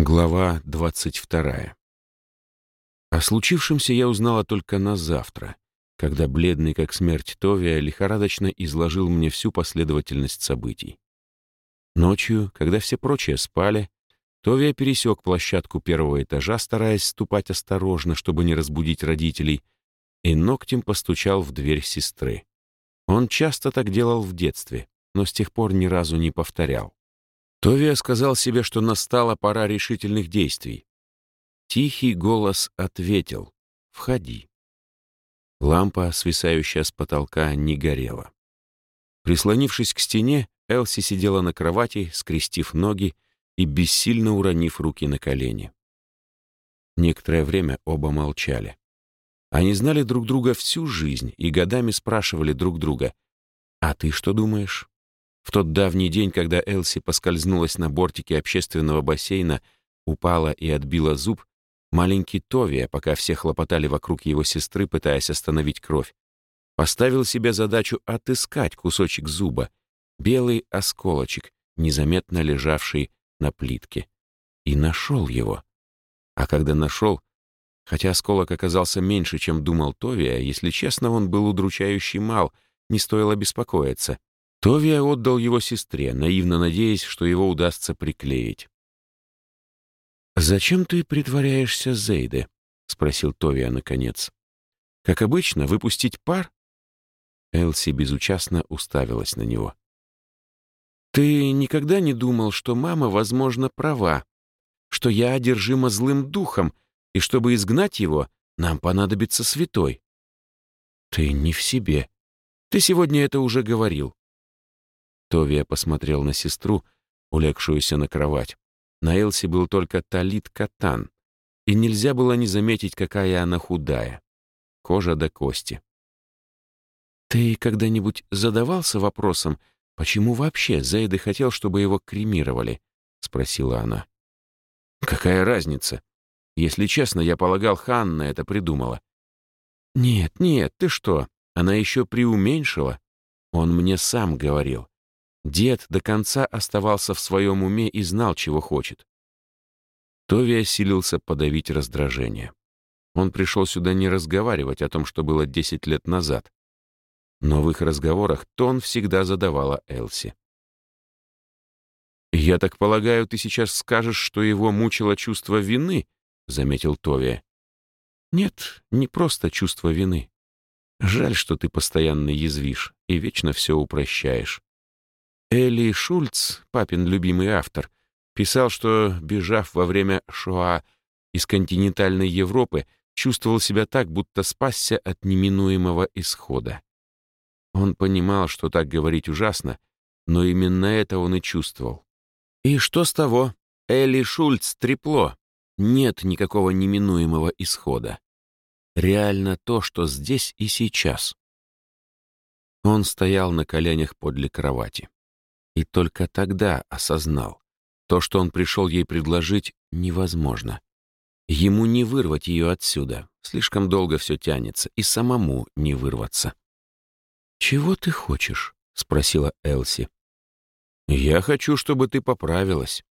Глава двадцать вторая. О случившемся я узнала только на завтра, когда бледный как смерть Товия лихорадочно изложил мне всю последовательность событий. Ночью, когда все прочие спали, Товия пересек площадку первого этажа, стараясь ступать осторожно, чтобы не разбудить родителей, и ногтем постучал в дверь сестры. Он часто так делал в детстве, но с тех пор ни разу не повторял. Товия сказал себе, что настала пора решительных действий. Тихий голос ответил «Входи». Лампа, свисающая с потолка, не горела. Прислонившись к стене, Элси сидела на кровати, скрестив ноги и бессильно уронив руки на колени. Некоторое время оба молчали. Они знали друг друга всю жизнь и годами спрашивали друг друга «А ты что думаешь?» В тот давний день, когда Элси поскользнулась на бортике общественного бассейна, упала и отбила зуб, маленький Товия, пока все хлопотали вокруг его сестры, пытаясь остановить кровь, поставил себе задачу отыскать кусочек зуба, белый осколочек, незаметно лежавший на плитке. И нашел его. А когда нашел, хотя осколок оказался меньше, чем думал Товия, если честно, он был удручающий мал, не стоило беспокоиться. Товия отдал его сестре, наивно надеясь, что его удастся приклеить. «Зачем ты притворяешься Зейде?» — спросил Товия наконец. «Как обычно, выпустить пар?» Элси безучастно уставилась на него. «Ты никогда не думал, что мама, возможно, права, что я одержима злым духом, и чтобы изгнать его, нам понадобится святой?» «Ты не в себе. Ты сегодня это уже говорил. Товия посмотрел на сестру, улегшуюся на кровать. На Элси был только талит катан, и нельзя было не заметить, какая она худая. Кожа до кости. «Ты когда-нибудь задавался вопросом, почему вообще Зейды хотел, чтобы его кремировали?» — спросила она. «Какая разница? Если честно, я полагал, Ханна это придумала». «Нет, нет, ты что? Она еще преуменьшила. Он мне сам говорил. Дед до конца оставался в своем уме и знал, чего хочет. Тови осилился подавить раздражение. Он пришел сюда не разговаривать о том, что было 10 лет назад. Но в их разговорах тон всегда задавала Элси. «Я так полагаю, ты сейчас скажешь, что его мучило чувство вины?» — заметил Тови. «Нет, не просто чувство вины. Жаль, что ты постоянно язвишь и вечно все упрощаешь. Эли Шульц, папин любимый автор, писал, что, бежав во время Шоа из континентальной Европы, чувствовал себя так, будто спасся от неминуемого исхода. Он понимал, что так говорить ужасно, но именно это он и чувствовал. И что с того? Элли Шульц трепло. Нет никакого неминуемого исхода. Реально то, что здесь и сейчас. Он стоял на коленях подле кровати. И только тогда осознал, то, что он пришел ей предложить, невозможно. Ему не вырвать ее отсюда, слишком долго все тянется, и самому не вырваться. «Чего ты хочешь?» — спросила Элси. «Я хочу, чтобы ты поправилась».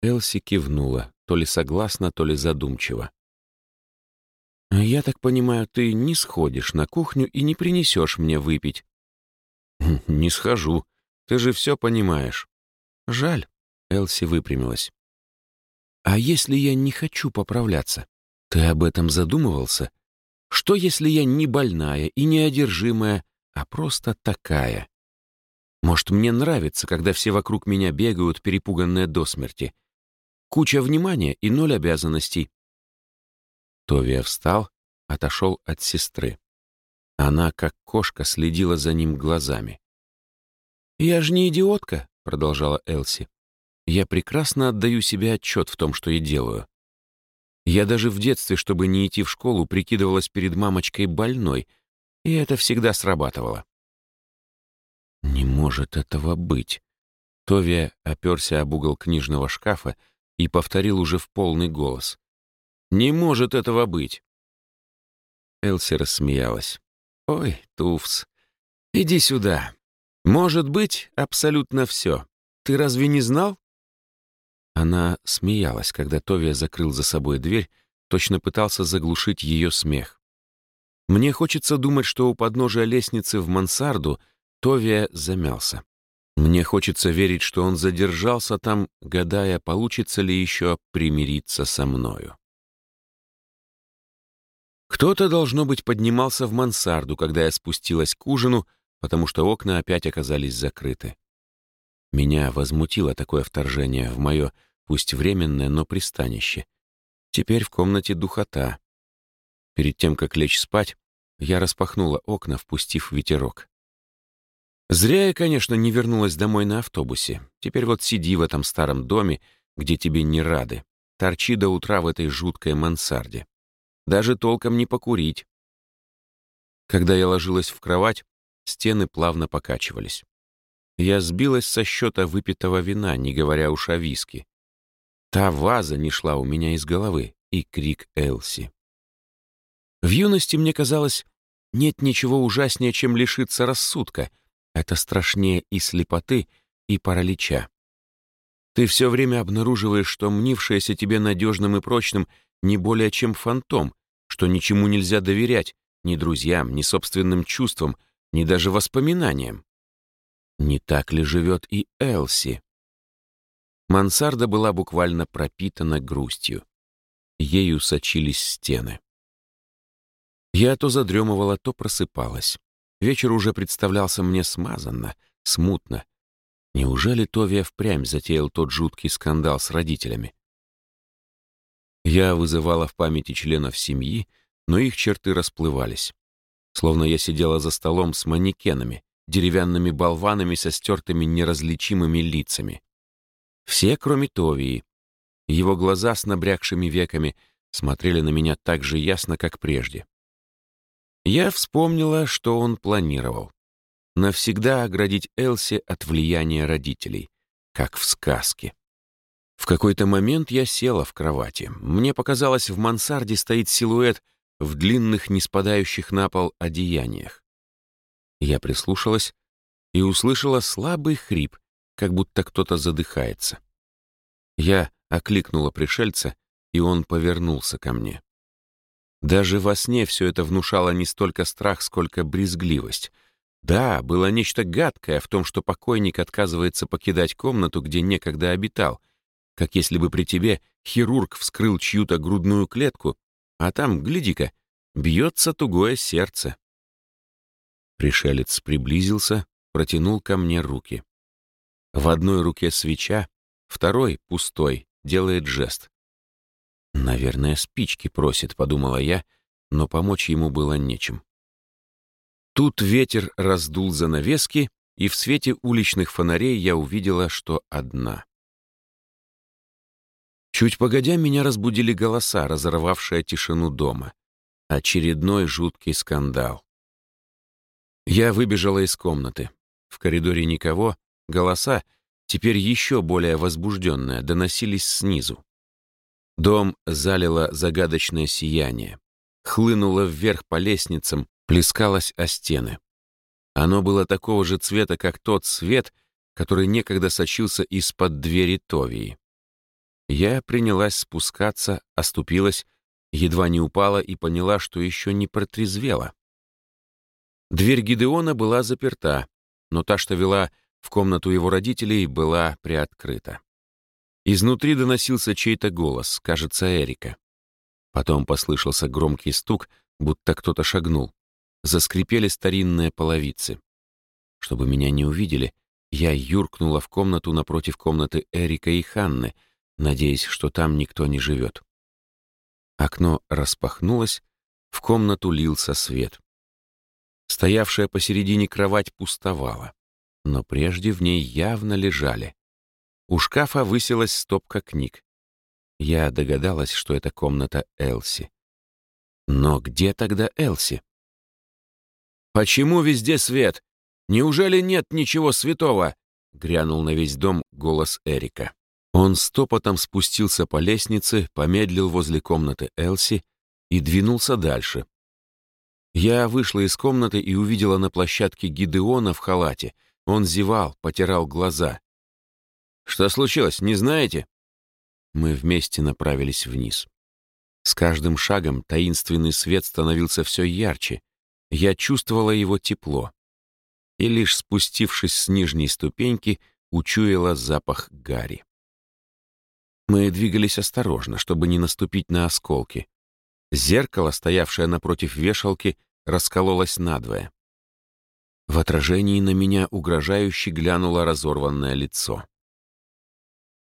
Элси кивнула, то ли согласно, то ли задумчиво. «Я так понимаю, ты не сходишь на кухню и не принесешь мне выпить?» «Не схожу. Ты же все понимаешь». «Жаль», — Элси выпрямилась. «А если я не хочу поправляться? Ты об этом задумывался? Что, если я не больная и не одержимая, а просто такая? Может, мне нравится, когда все вокруг меня бегают, перепуганные до смерти? Куча внимания и ноль обязанностей». Товия встал, отошел от сестры. Она, как кошка, следила за ним глазами. «Я же не идиотка», — продолжала Элси. «Я прекрасно отдаю себе отчет в том, что я делаю. Я даже в детстве, чтобы не идти в школу, прикидывалась перед мамочкой больной, и это всегда срабатывало». «Не может этого быть». Товия оперся об угол книжного шкафа и повторил уже в полный голос. «Не может этого быть!» Элси рассмеялась. «Ой, Туфс, иди сюда. Может быть абсолютно все. Ты разве не знал? Она смеялась, когда Товия закрыл за собой дверь, точно пытался заглушить ее смех. Мне хочется думать, что у подножия лестницы в мансарду Товия замялся. Мне хочется верить, что он задержался там, гадая, получится ли еще примириться со мною. Кто-то, должно быть, поднимался в мансарду, когда я спустилась к ужину, потому что окна опять оказались закрыты. Меня возмутило такое вторжение в мое, пусть временное, но пристанище. Теперь в комнате духота. Перед тем, как лечь спать, я распахнула окна, впустив ветерок. Зря я, конечно, не вернулась домой на автобусе. Теперь вот сиди в этом старом доме, где тебе не рады. Торчи до утра в этой жуткой мансарде. Даже толком не покурить. Когда я ложилась в кровать, стены плавно покачивались. Я сбилась со счета выпитого вина, не говоря уж о виске. Та ваза не шла у меня из головы, и крик Элси. В юности мне казалось, нет ничего ужаснее, чем лишиться рассудка. Это страшнее и слепоты, и паралича. Ты все время обнаруживаешь, что мнившееся тебе надежным и прочным не более чем фантом, что ничему нельзя доверять, ни друзьям, ни собственным чувствам, ни даже воспоминаниям. Не так ли живет и Элси? Мансарда была буквально пропитана грустью. Ею сочились стены. Я то задремывала, то просыпалась. Вечер уже представлялся мне смазанно, смутно. Неужели Товия впрямь затеял тот жуткий скандал с родителями? Я вызывала в памяти членов семьи, но их черты расплывались. Словно я сидела за столом с манекенами, деревянными болванами со стертыми неразличимыми лицами. Все, кроме Товии. Его глаза с набрякшими веками смотрели на меня так же ясно, как прежде. Я вспомнила, что он планировал. Навсегда оградить Элси от влияния родителей, как в сказке. В какой-то момент я села в кровати. Мне показалось, в мансарде стоит силуэт в длинных, не спадающих на пол одеяниях. Я прислушалась и услышала слабый хрип, как будто кто-то задыхается. Я окликнула пришельца, и он повернулся ко мне. Даже во сне все это внушало не столько страх, сколько брезгливость. Да, было нечто гадкое в том, что покойник отказывается покидать комнату, где некогда обитал — как если бы при тебе хирург вскрыл чью-то грудную клетку, а там, гляди-ка, бьется тугое сердце. Пришелец приблизился, протянул ко мне руки. В одной руке свеча, второй, пустой, делает жест. «Наверное, спички просит», — подумала я, но помочь ему было нечем. Тут ветер раздул занавески, и в свете уличных фонарей я увидела, что одна. Чуть погодя, меня разбудили голоса, разорвавшие тишину дома. Очередной жуткий скандал. Я выбежала из комнаты. В коридоре никого, голоса, теперь еще более возбужденные, доносились снизу. Дом залило загадочное сияние. Хлынуло вверх по лестницам, плескалось о стены. Оно было такого же цвета, как тот свет, который некогда сочился из-под двери Товии. Я принялась спускаться, оступилась, едва не упала и поняла, что еще не протрезвела. Дверь Гидеона была заперта, но та, что вела в комнату его родителей, была приоткрыта. Изнутри доносился чей-то голос, кажется, Эрика. Потом послышался громкий стук, будто кто-то шагнул. Заскрипели старинные половицы. Чтобы меня не увидели, я юркнула в комнату напротив комнаты Эрика и Ханны — надеясь, что там никто не живет. Окно распахнулось, в комнату лился свет. Стоявшая посередине кровать пустовала, но прежде в ней явно лежали. У шкафа высилась стопка книг. Я догадалась, что это комната Элси. Но где тогда Элси? «Почему везде свет? Неужели нет ничего святого?» — грянул на весь дом голос Эрика. Он стопотом спустился по лестнице, помедлил возле комнаты Элси и двинулся дальше. Я вышла из комнаты и увидела на площадке Гидеона в халате. Он зевал, потирал глаза. «Что случилось, не знаете?» мы вместе направились вниз. С каждым шагом таинственный свет становился все ярче. Я чувствовала его тепло. И лишь спустившись с нижней ступеньки, учуяла запах гари. Мы двигались осторожно, чтобы не наступить на осколки. Зеркало, стоявшее напротив вешалки, раскололось надвое. В отражении на меня угрожающе глянуло разорванное лицо.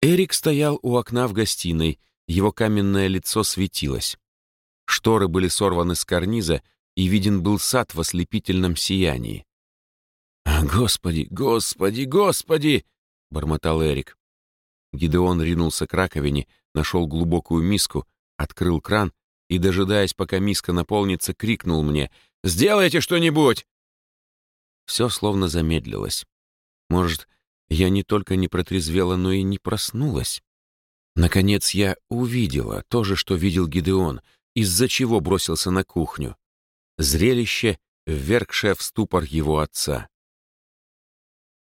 Эрик стоял у окна в гостиной, его каменное лицо светилось. Шторы были сорваны с карниза, и виден был сад в ослепительном сиянии. «А, «Господи, господи, господи!» — бормотал Эрик. Гидеон ринулся к раковине, нашел глубокую миску, открыл кран и, дожидаясь, пока миска наполнится, крикнул мне «Сделайте что-нибудь!» Все словно замедлилось. Может, я не только не протрезвела, но и не проснулась. Наконец я увидела то же, что видел Гидеон, из-за чего бросился на кухню. Зрелище, ввергшее в ступор его отца.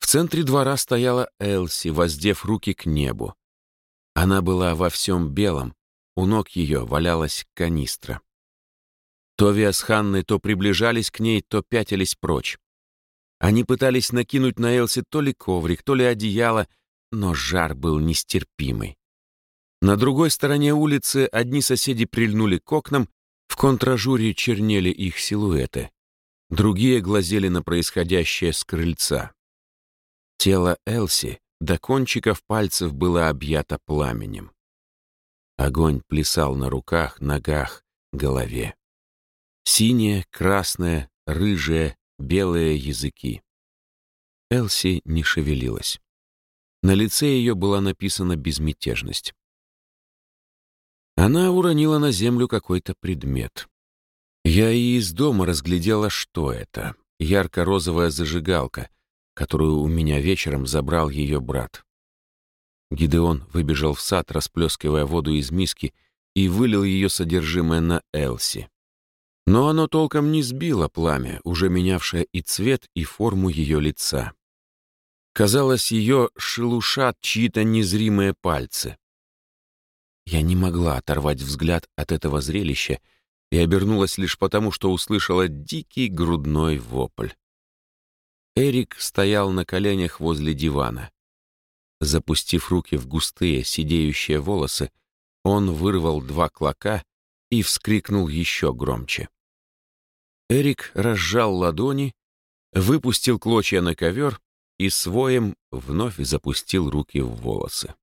В центре двора стояла Элси, воздев руки к небу. Она была во всем белом, у ног ее валялась канистра. Товия с Ханной то приближались к ней, то пятились прочь. Они пытались накинуть на Элси то ли коврик, то ли одеяло, но жар был нестерпимый. На другой стороне улицы одни соседи прильнули к окнам, в контражуре чернели их силуэты. Другие глазели на происходящее с крыльца. Тело Элси до кончиков пальцев было объято пламенем. Огонь плясал на руках, ногах, голове. Синее, красное, рыжее, белые языки. Элси не шевелилась. На лице ее была написана безмятежность. Она уронила на землю какой-то предмет. Я и из дома разглядела, что это. Ярко-розовая зажигалка, которую у меня вечером забрал ее брат. Гидеон выбежал в сад, расплескивая воду из миски, и вылил ее содержимое на Элси. Но оно толком не сбило пламя, уже менявшее и цвет, и форму ее лица. Казалось, ее шелушат чьи-то незримые пальцы. Я не могла оторвать взгляд от этого зрелища и обернулась лишь потому, что услышала дикий грудной вопль. Эрик стоял на коленях возле дивана. Запустив руки в густые, сидеющие волосы, он вырвал два клока и вскрикнул еще громче. Эрик разжал ладони, выпустил клочья на ковер и своим вновь запустил руки в волосы.